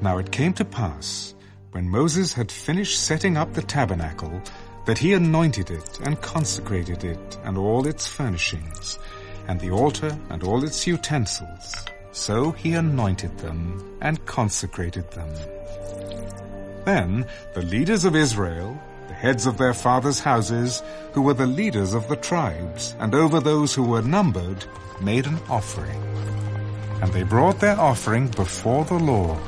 Now it came to pass, when Moses had finished setting up the tabernacle, that he anointed it and consecrated it and all its furnishings, and the altar and all its utensils. So he anointed them and consecrated them. Then the leaders of Israel, the heads of their fathers' houses, who were the leaders of the tribes, and over those who were numbered, made an offering. And they brought their offering before the Lord,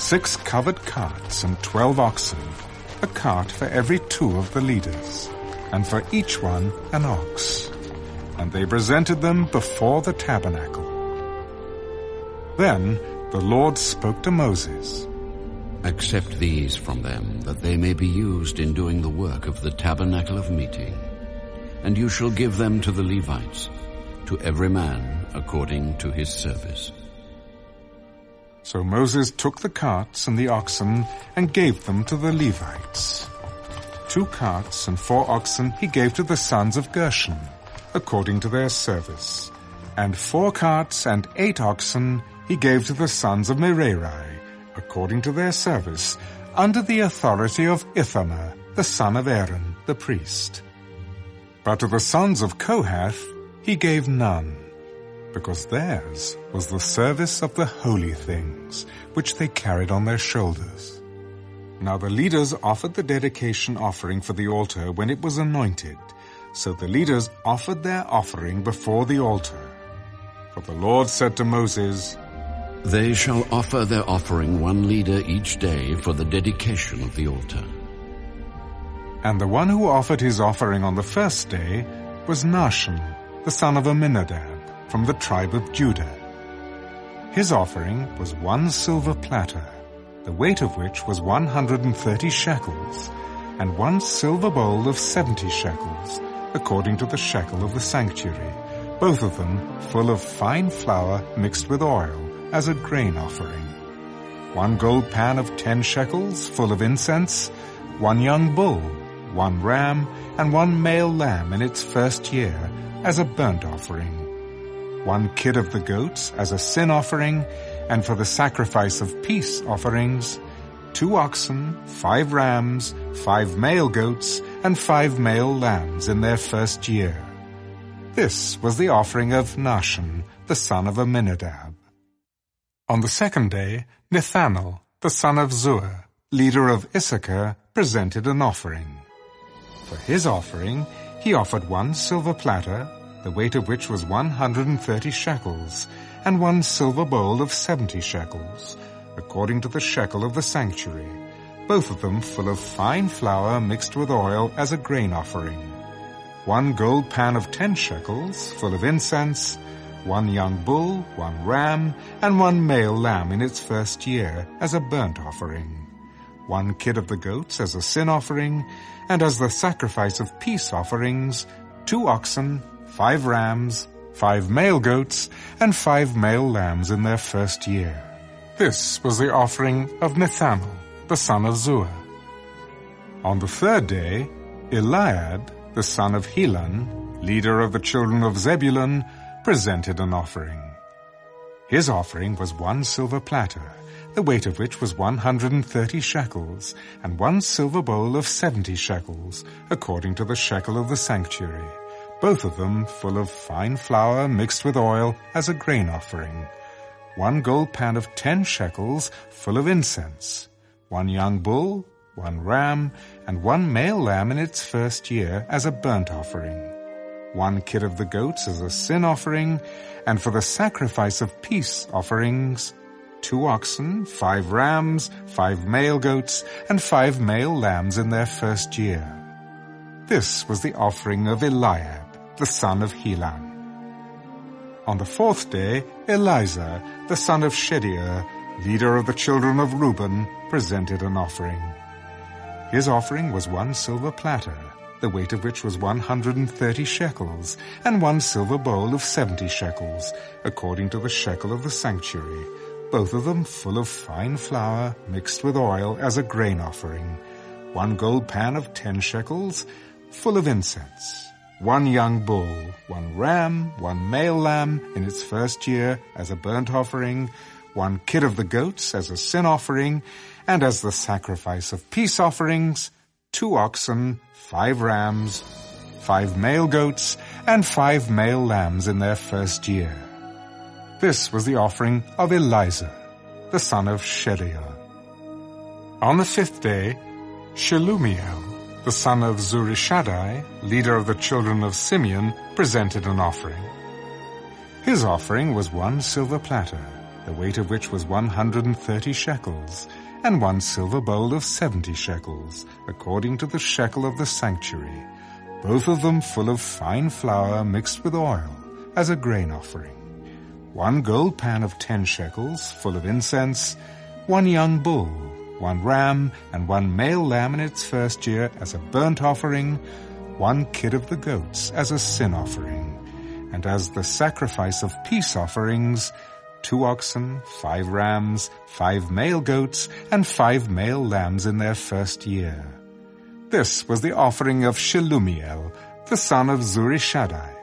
six covered carts and twelve oxen, a cart for every two of the leaders, and for each one an ox. And they presented them before the tabernacle. Then the Lord spoke to Moses. Accept these from them, that they may be used in doing the work of the tabernacle of meeting. And you shall give them to the Levites, to every man according to his service. So Moses took the carts and the oxen and gave them to the Levites. Two carts and four oxen he gave to the sons of Gershon, according to their service. And four carts and eight oxen he gave to the sons of Merari, according to their service, under the authority of Ithamar, the son of Aaron, the priest. But to the sons of Kohath he gave none because theirs was the service of the holy things, which they carried on their shoulders. Now the leaders offered the dedication offering for the altar when it was anointed, so the leaders offered their offering before the altar. For the Lord said to Moses, They shall offer their offering one leader each day for the dedication of the altar. And the one who offered his offering on the first day was Nahshon, the son of Amminadab from the tribe of Judah. His offering was one silver platter, the weight of which was 130 shekels, and one silver bowl of 70 shekels, according to the shekel of the sanctuary, both of them full of fine flour mixed with oil, as a grain offering. One gold pan of 10 shekels, full of incense, one young bull, one ram, and one male lamb in its first year, as a burnt offering one kid of the goats as a sin offering, and for the sacrifice of peace offerings, two oxen, five rams, five male goats, and five male lambs in their first year. This was the offering of Nahshon, the son of Amminadab. On the second day, Nethanel, the son of Zuar, leader of Issachar, presented an offering. For his offering, he offered one silver platter, the weight of which was 130 shekels, and one silver bowl of 70 shekels, according to the shekel of the sanctuary, both of them full of fine flour mixed with oil as a grain offering. One gold pan of 10 shekels, full of incense, one young bull, one ram, and one male lamb in its first year as a burnt offering. One kid of the goats as a sin offering, and as the sacrifice of peace offerings, two oxen, five rams, five male goats, and five male lambs in their first year. This was the offering of Nethanel, the son of Zuar. On the third day, Eliab, the son of Helon, leader of the children of Zebulun, presented an offering. His offering was one silver platter, the weight of which was 130 shekels, and one silver bowl of 70 shekels, according to the shekel of the sanctuary both of them full of fine flour mixed with oil as a grain offering, one gold pan of ten shekels full of incense, one young bull, one ram, and one male lamb in its first year as a burnt offering, one kid of the goats as a sin offering, and for the sacrifice of peace offerings, two oxen, five rams, five male goats, and five male lambs in their first year. This was the offering of Eliab the son of Helon. On the fourth day, Elizur, the son of Shedeur, leader of the children of Reuben, presented an offering. His offering was one silver platter, the weight of which was 130 shekels, and one silver bowl of 70 shekels, according to the shekel of the sanctuary, both of them full of fine flour mixed with oil as a grain offering, one gold pan of 10 shekels, full of incense, one young bull, one ram, one male lamb in its first year as a burnt offering, one kid of the goats as a sin offering, and as the sacrifice of peace offerings, two oxen, five rams, five male goats, and five male lambs in their first year. This was the offering of Elizur, the son of Shedeur. On the fifth day, Shelumiel, the son of Zurishaddai, leader of the children of Simeon, presented an offering. His offering was one silver platter, the weight of which was 130 shekels, and one silver bowl of 70 shekels, according to the shekel of the sanctuary, both of them full of fine flour mixed with oil, as a grain offering. One gold pan of 10 shekels, full of incense, one young bull, one ram, and one male lamb in its first year as a burnt offering, one kid of the goats as a sin offering, and as the sacrifice of peace offerings, two oxen, five rams, five male goats, and five male lambs in their first year. This was the offering of Shelumiel, the son of Zurishaddai.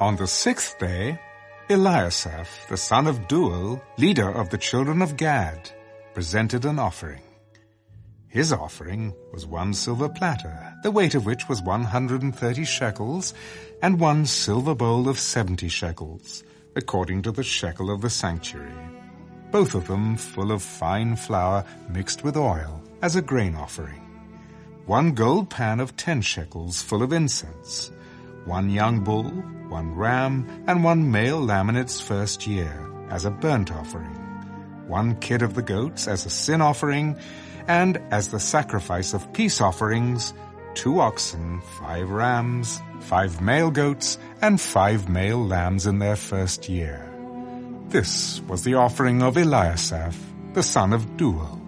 On the sixth day, Eliasaph, the son of Deuel, leader of the children of Gad, presented an offering. His offering was one silver platter, the weight of which was 130 shekels, and one silver bowl of 70 shekels, according to the shekel of the sanctuary, both of them full of fine flour mixed with oil, as a grain offering. One gold pan of 10 shekels full of incense, one young bull, one ram, and one male lamb in its first year, as a burnt offering, one kid of the goats as a sin offering, and as the sacrifice of peace offerings, two oxen, five rams, five male goats, and five male lambs in their first year. This was the offering of Eliasaph, the son of Deuel.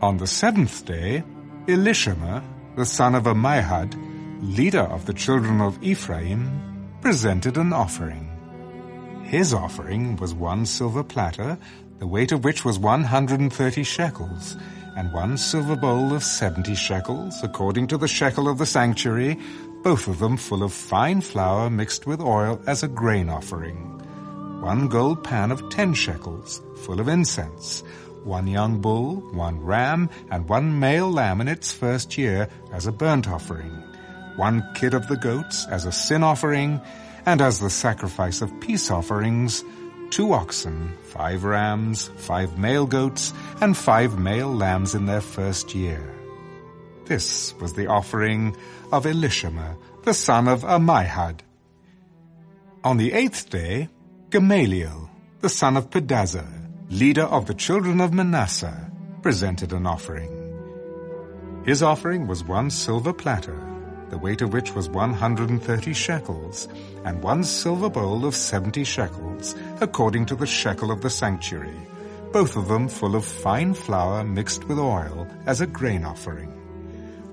On the seventh day, Elishama, the son of Ammihud, leader of the children of Ephraim, presented an offering. His offering was one silver platter, the weight of which was 130 shekels, and one silver bowl of 70 shekels, according to the shekel of the sanctuary, both of them full of fine flour mixed with oil as a grain offering. One gold pan of 10 shekels, full of incense, one young bull, one ram, and one male lamb in its first year as a burnt offering, one kid of the goats as a sin offering, and as the sacrifice of peace offerings, two oxen, five rams, five male goats, and five male lambs in their first year. This was the offering of Elishama, the son of Ammihud. On the eighth day, Gamaliel, the son of Pedahzur, leader of the children of Manasseh, presented an offering. His offering was one silver platter, the weight of which was 130 shekels, and one silver bowl of 70 shekels, according to the shekel of the sanctuary, both of them full of fine flour mixed with oil as a grain offering.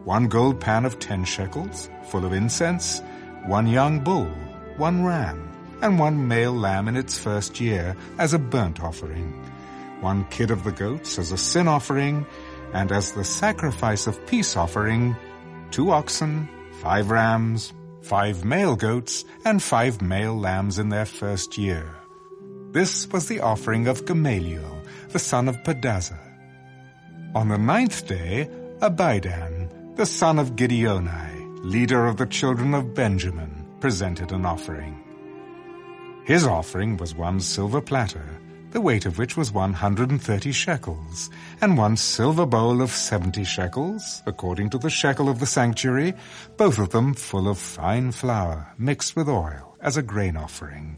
One gold pan of 10 shekels, full of incense, one young bull, one ram, and one male lamb in its first year as a burnt offering, one kid of the goats as a sin offering, and as the sacrifice of peace offering, two oxen, five rams, five male goats, and five male lambs in their first year. This was the offering of Gamaliel, the son of Pedahzur. On the ninth day, Abidan, the son of Gideoni, leader of the children of Benjamin, presented an offering. His offering was one silver platter, the weight of which was 130 shekels, and one silver bowl of 70 shekels, according to the shekel of the sanctuary, both of them full of fine flour, mixed with oil, as a grain offering.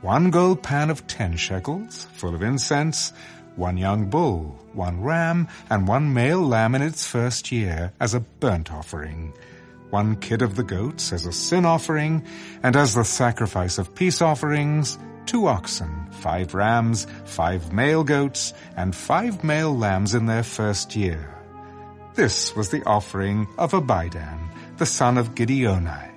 One gold pan of 10 shekels, full of incense, one young bull, one ram, and one male lamb in its first year, as a burnt offering. One kid of the goats as a sin offering, and as the sacrifice of peace offerings, two oxen, five rams, five male goats, and five male lambs in their first year. This was the offering of Abidan, the son of Gideoni.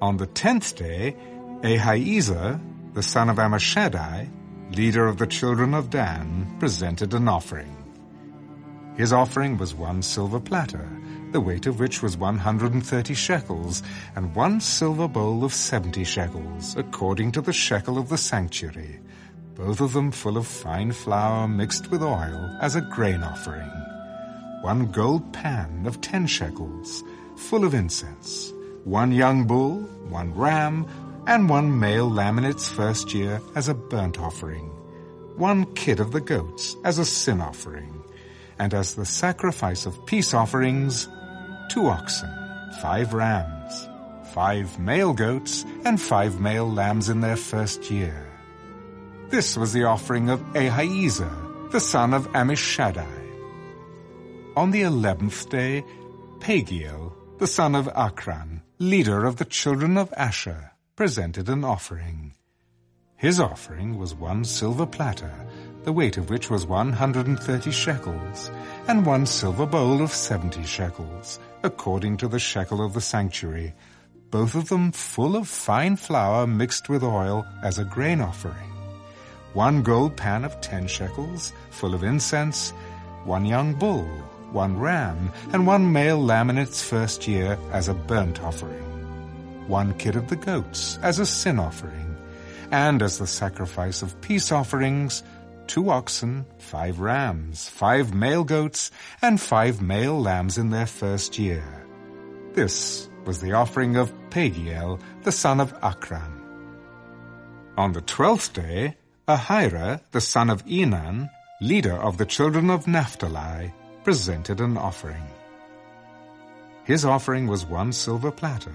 On the tenth day, Ahiezer, the son of Ammishaddai, leader of the children of Dan, presented an offering. His offering was one silver platter, the weight of which was 130 shekels, and one silver bowl of 70 shekels, according to the shekel of the sanctuary, both of them full of fine flour mixed with oil as a grain offering. One gold pan of ten shekels, full of incense. One young bull, one ram, and one male lamb in its first year as a burnt offering. One kid of the goats as a sin offering. And as the sacrifice of peace offerings, two oxen, five rams, five male goats, and five male lambs in their first year. This was the offering of Ahiezer, the son of Ammishaddai. On the eleventh day, Pagiel, the son of Ocran, leader of the children of Asher, presented an offering. His offering was one silver platter, the weight of which was 130 shekels, and one silver bowl of 70 shekels, according to the shekel of the sanctuary, both of them full of fine flour mixed with oil as a grain offering. One gold pan of 10 shekels, full of incense, one young bull, one ram, and one male lamb in its first year as a burnt offering. One kid of the goats as a sin offering, and as the sacrifice of peace offerings, two oxen, five rams, five male goats, and five male lambs in their first year. This was the offering of Pagiel, the son of Ocran. On the twelfth day, Ahira, the son of Enan, leader of the children of Naphtali, presented an offering. His offering was one silver platter,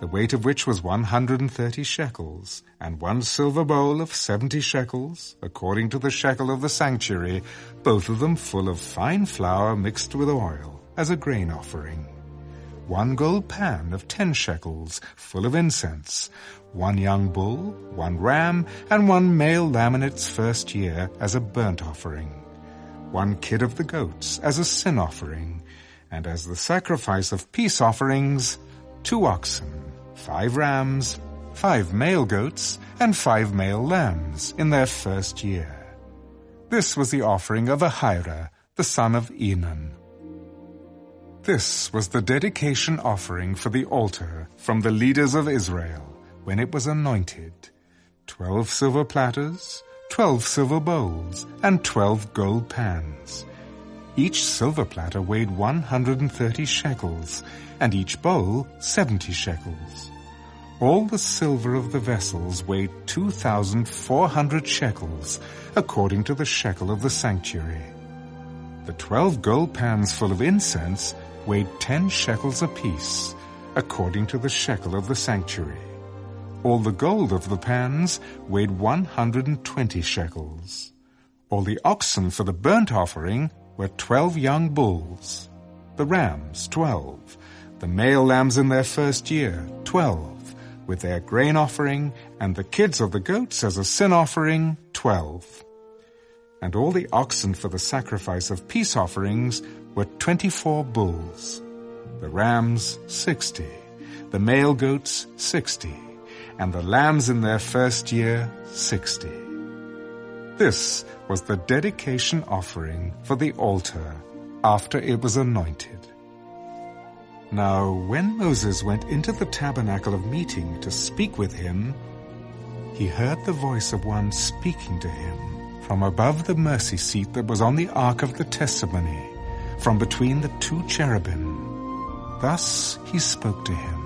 the weight of which was 130 shekels, and one silver bowl of 70 shekels, according to the shekel of the sanctuary, both of them full of fine flour mixed with oil, as a grain offering. One gold pan of 10 shekels, full of incense, one young bull, one ram, and one male lamb in its first year as a burnt offering. One kid of the goats as a sin offering, and as the sacrifice of peace offerings, two oxen, five rams, five male goats, and five male lambs in their first year. This was the offering of Ahira, the son of Enan. This was the dedication offering for the altar from the leaders of Israel when it was anointed. Twelve silver platters, twelve silver bowls, and twelve gold pans. Each silver platter weighed 130 shekels, and each bowl 70 shekels. All the silver of the vessels weighed 2,400 shekels, according to the shekel of the sanctuary. The twelve gold pans full of incense weighed 10 shekels apiece, according to the shekel of the sanctuary. All the gold of the pans weighed 120 shekels. All the oxen for the burnt offering were 12 young bulls. The rams, 12. The male lambs in their first year, 12. With their grain offering, and the kids of the goats as a sin offering, 12. And all the oxen for the sacrifice of peace offerings were 24 bulls. The rams, 60. The male goats, 60 and the lambs in their first year, sixty. This was the dedication offering for the altar after it was anointed. Now when Moses went into the tabernacle of meeting to speak with him, he heard the voice of one speaking to him from above the mercy seat that was on the ark of the testimony, from between the two cherubim. Thus he spoke to him.